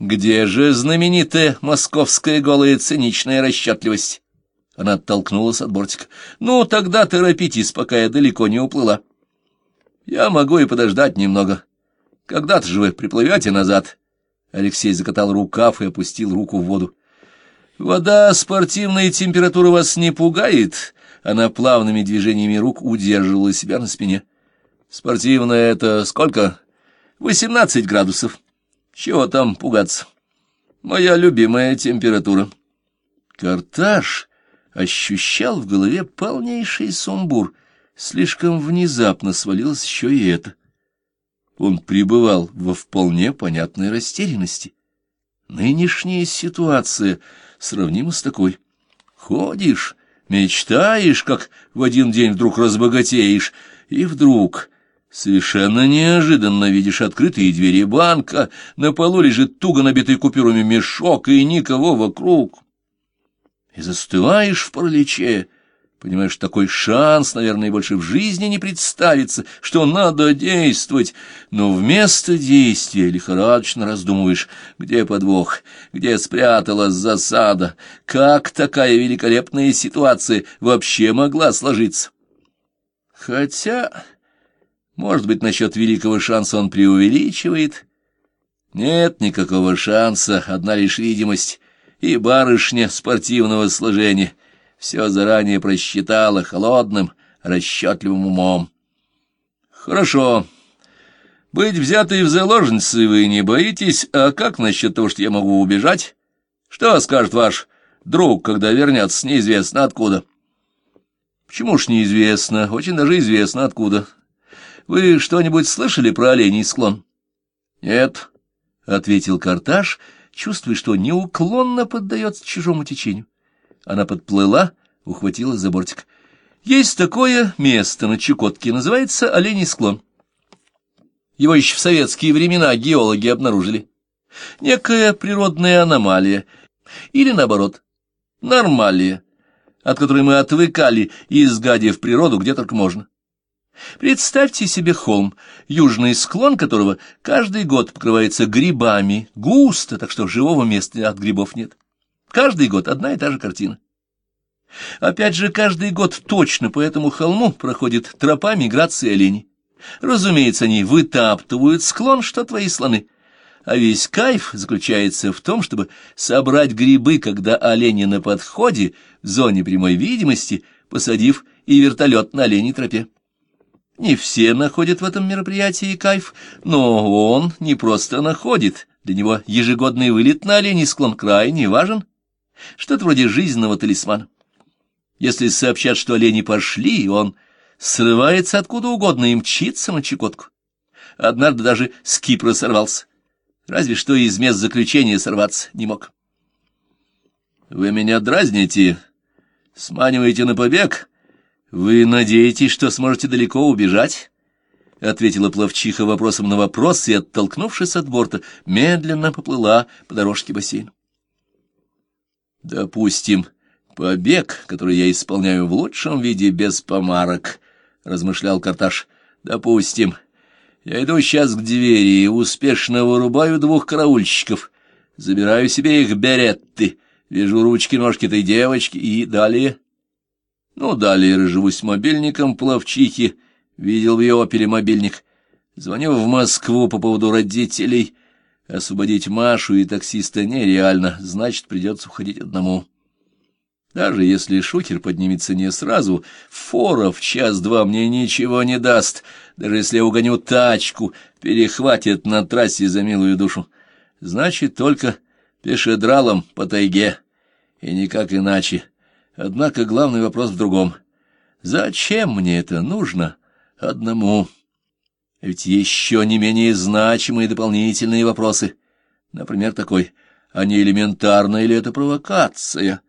Где же знаменитая московская голая циничная расчетливость? Она оттолкнулась от бортика. Ну, тогда торопитесь, пока я далеко не уплыла. Я могу и подождать немного. Когда-то же вы приплывете назад. Алексей закатал рукав и опустил руку в воду. Вода спортивной температуры вас не пугает? Она плавными движениями рук удерживала себя на спине. Спортивная — это сколько? Восемнадцать градусов. Чего там пугаться? Моя любимая температура. Карташ ощущал в голове полнейший сумбур. Слишком внезапно свалилось еще и это. Он пребывал во вполне понятной растерянности. Нынешняя ситуация сравнима с такой. Ходишь, мечтаешь, как в один день вдруг разбогатеешь, и вдруг Совершенно неожиданно видишь открытые двери банка, на полу лежит туго набитый купюрами мешок, и никого вокруг. И застываешь в параличе, понимаешь, такой шанс, наверное, больше в жизни не представится, что надо действовать, но вместо действия лихорадочно раздумываешь, где подвох, где спряталась засада, как такая великолепная ситуация вообще могла сложиться. Хотя... Может быть, насчет великого шанса он преувеличивает? Нет никакого шанса, одна лишь видимость. И барышня спортивного сложения все заранее просчитала холодным, расчетливым умом. Хорошо. Быть взятой в заложницы вы не боитесь, а как насчет того, что я могу убежать? Что скажет ваш друг, когда вернется неизвестно откуда? Почему ж неизвестно? Очень даже известно откуда. Вы что-нибудь слышали про оленей склон? — Нет, — ответил Карташ, чувствуя, что неуклонно поддается чужому течению. Она подплыла, ухватила за бортик. — Есть такое место на Чукотке, называется Оленей склон. Его еще в советские времена геологи обнаружили. Некая природная аномалия, или, наоборот, нормалия, от которой мы отвыкали, изгадив природу где только можно. Представьте себе холм, южный склон которого каждый год покрывается грибами, густо, так что живого места от грибов нет. Каждый год одна и та же картина. Опять же, каждый год точно по этому холму проходит тропа миграции оленей. Разумеется, они вытаптывают склон, что твои слоны. А весь кайф заключается в том, чтобы собрать грибы, когда олени на подходе, в зоне прямой видимости, посадив и вертолет на оленей тропе. Не все находят в этом мероприятии кайф, но он не просто находит. Для него ежегодный вылет на оленей склон крайне важен. Что-то вроде жизненного талисмана. Если сообщат, что олени пошли, он срывается откуда угодно и мчится на Чукотку. Однажды даже с Кипра сорвался. Разве что из мест заключения сорваться не мог. Вы меня дразните, сманиваете на побег, «Вы надеетесь, что сможете далеко убежать?» — ответила пловчиха вопросом на вопрос и, оттолкнувшись от борта, медленно поплыла по дорожке бассейна. «Допустим, побег, который я исполняю в лучшем виде без помарок», — размышлял Карташ. «Допустим, я иду сейчас к двери и успешно вырубаю двух караульщиков, забираю себе их беретты, вяжу ручки-ножки этой девочки и далее...» Ну, далее разживусь мобильником плавчихи, видел в ее опере мобильник. Звоню в Москву по поводу родителей. Освободить Машу и таксиста нереально, значит, придется уходить одному. Даже если шухер поднимется не сразу, фора в час-два мне ничего не даст. Даже если я угоню тачку, перехватит на трассе за милую душу. Значит, только пешедралом по тайге, и никак иначе. Однако главный вопрос в другом. Зачем мне это нужно одному? Ведь еще не менее значимые дополнительные вопросы. Например, такой, а не элементарная ли это провокация?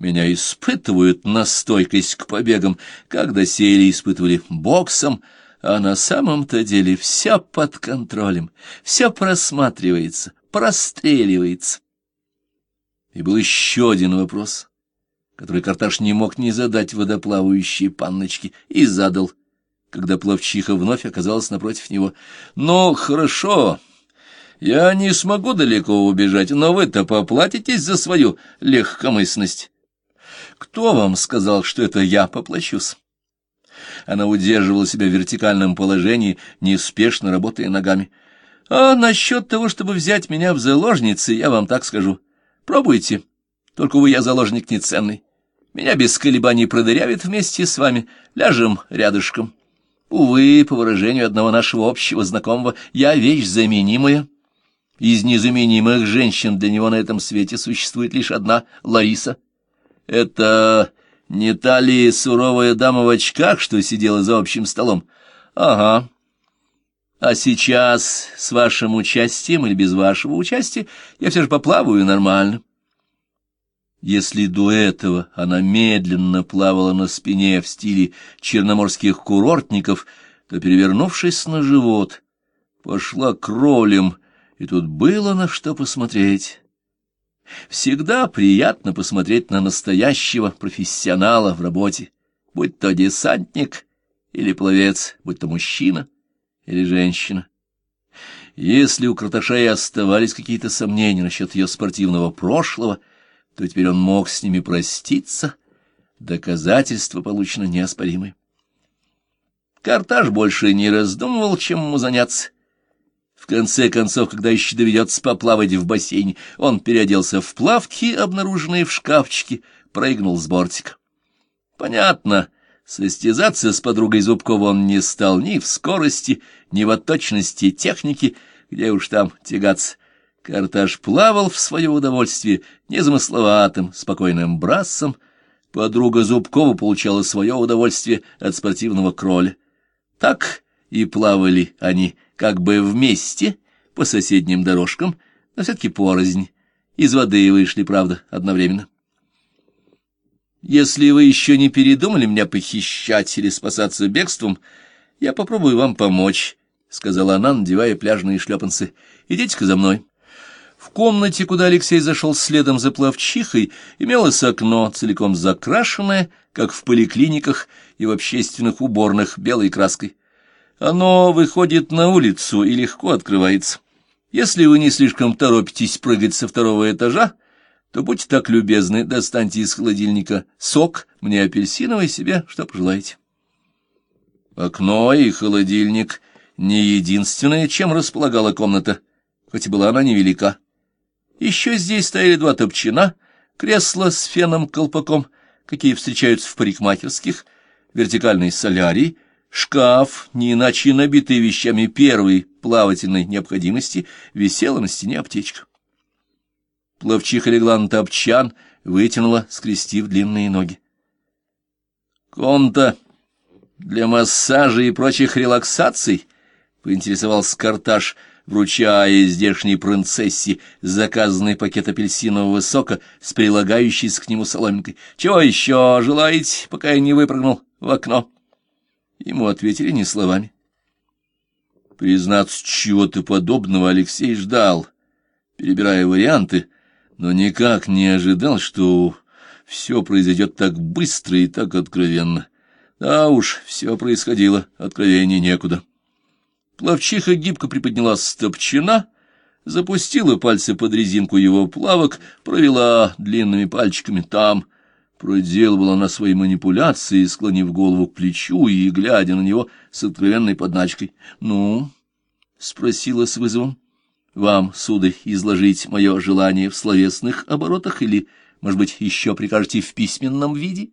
Меня испытывают на стойкость к побегам, как доселе испытывали боксом, а на самом-то деле все под контролем, все просматривается, простреливается. И был еще один вопрос который Карташ не мог не задать водоплавающей панночке, и задал, когда пловчиха вновь оказалась напротив него. «Ну, хорошо, Я не смогу далеко убежать, но вы-то поплатитесь за свою легкомысленность. Кто вам сказал, что это я поплачусь? Она удерживала себя в вертикальном положении, неспешно работая ногами. А насчет того, чтобы взять меня в заложницы, я вам так скажу. Пробуйте. Только, увы, я заложник неценный. Меня без колебаний продырявит вместе с вами. Ляжем рядышком. Увы, по выражению одного нашего общего знакомого, я вещь заменимая. Из незаменимых женщин для него на этом свете существует лишь одна — Лариса. Это не та ли суровая дама в очках, что сидела за общим столом? Ага. А сейчас, с вашим участием или без вашего участия, я все же поплаваю нормально. Если до этого она медленно плавала на спине в стиле черноморских курортников, то, перевернувшись на живот, пошла кролем, и тут было на что посмотреть. Всегда приятно посмотреть на настоящего профессионала в работе, будь то десантник или пловец, будь то мужчина или женщина. Если у Краташея оставались какие-то сомнения насчет ее спортивного прошлого, то теперь он мог с ними проститься, доказательства получено неоспоримые. Карташ больше не раздумывал, чем ему заняться. В конце концов, когда еще доведется поплавать в бассейне, он переоделся в плавки, обнаруженные в шкафчике, прыгнул с бортика. Понятно, состязаться с подругой Зубкова он не стал ни в скорости, ни в точности техники, где уж там тягаться. Карташ плавал в свое удовольствие незамысловатым, спокойным брассом. Подруга Зубкова получала свое удовольствие от спортивного кроля. Так и плавали они как бы вместе по соседним дорожкам, но все-таки порознь. Из воды вышли, правда, одновременно. Если вы еще не передумали меня похищать или спасаться бегством, я попробую вам помочь, — сказала она, надевая пляжные шлепанцы. — Идите-ка за мной. В комнате, куда Алексей зашел следом за плавчихой, имелось окно, целиком закрашенное, как в поликлиниках и в общественных уборных, белой краской. Оно выходит на улицу и легко открывается. Если вы не слишком торопитесь прыгать со второго этажа, то будьте так любезны, достаньте из холодильника сок, мне апельсиновый, себе, что пожелаете. Окно и холодильник — не единственное, чем располагала комната, хоть и была она невелика. Еще здесь стояли два топчина, кресло с феном-колпаком, какие встречаются в парикмахерских, вертикальный солярий, шкаф, не иначе набитый вещами первой плавательной необходимости, висела на стене аптечка. Плавчиха легла на топчан, вытянула, скрестив длинные ноги. «Комната для массажа и прочих релаксаций?» — поинтересовался Карташ — вручая здешней принцессе заказанный пакет апельсинового сока с прилагающейся к нему соломинкой. «Чего еще желаете, пока я не выпрыгнул в окно?» Ему ответили не словами. Признаться, чего-то подобного Алексей ждал, перебирая варианты, но никак не ожидал, что все произойдет так быстро и так откровенно. Да уж, все происходило, откровение некуда. Плавчиха гибко приподнялась с топчина, запустила пальцы под резинку его плавок, провела длинными пальчиками там. Проделывала она свои манипуляции, склонив голову к плечу и глядя на него с откровенной подначкой. «Ну?» — спросила с вызовом. «Вам, сударь, изложить мое желание в словесных оборотах или, может быть, еще прикажете в письменном виде?»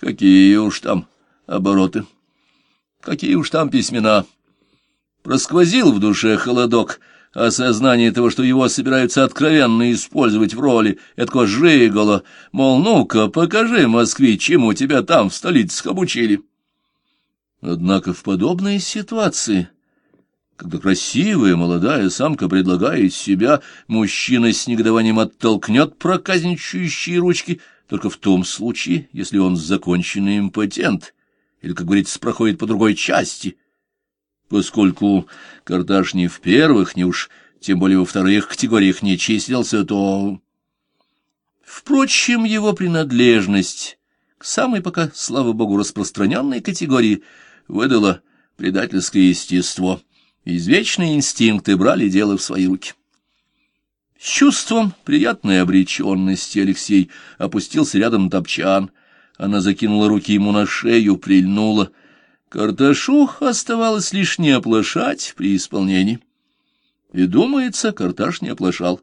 «Какие уж там обороты! Какие уж там письмена!» Просквозил в душе холодок, осознание того, что его собираются откровенно использовать в роли этого жигола, мол, ну-ка, покажи, Москве, чему тебя там в столицах обучили. Однако в подобной ситуации, когда красивая молодая самка предлагает себя, мужчина с негодованием оттолкнет проказничающие ручки, только в том случае, если он законченный импотент или, как говорится, проходит по другой части — Поскольку Карташ ни в первых, ни уж тем более во вторых категориях не числился, то... Впрочем, его принадлежность к самой пока, слава богу, распространенной категории выдала предательское естество. Извечные инстинкты брали дело в свои руки. С чувством приятной обреченности Алексей опустился рядом топчан. Она закинула руки ему на шею, прильнула. Карташу оставалось лишь не оплошать при исполнении. И, думается, Карташ не оплошал.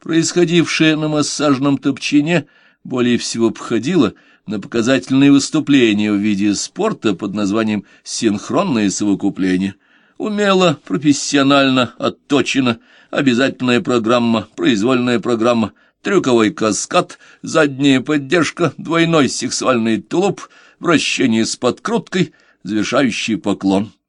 Происходившее на массажном топчине более всего походило на показательные выступления в виде спорта под названием «синхронное совокупление». Умело, профессионально, отточено, обязательная программа, произвольная программа, трюковой каскад, задняя поддержка, двойной сексуальный тулуп, вращение с подкруткой, завершающий поклон.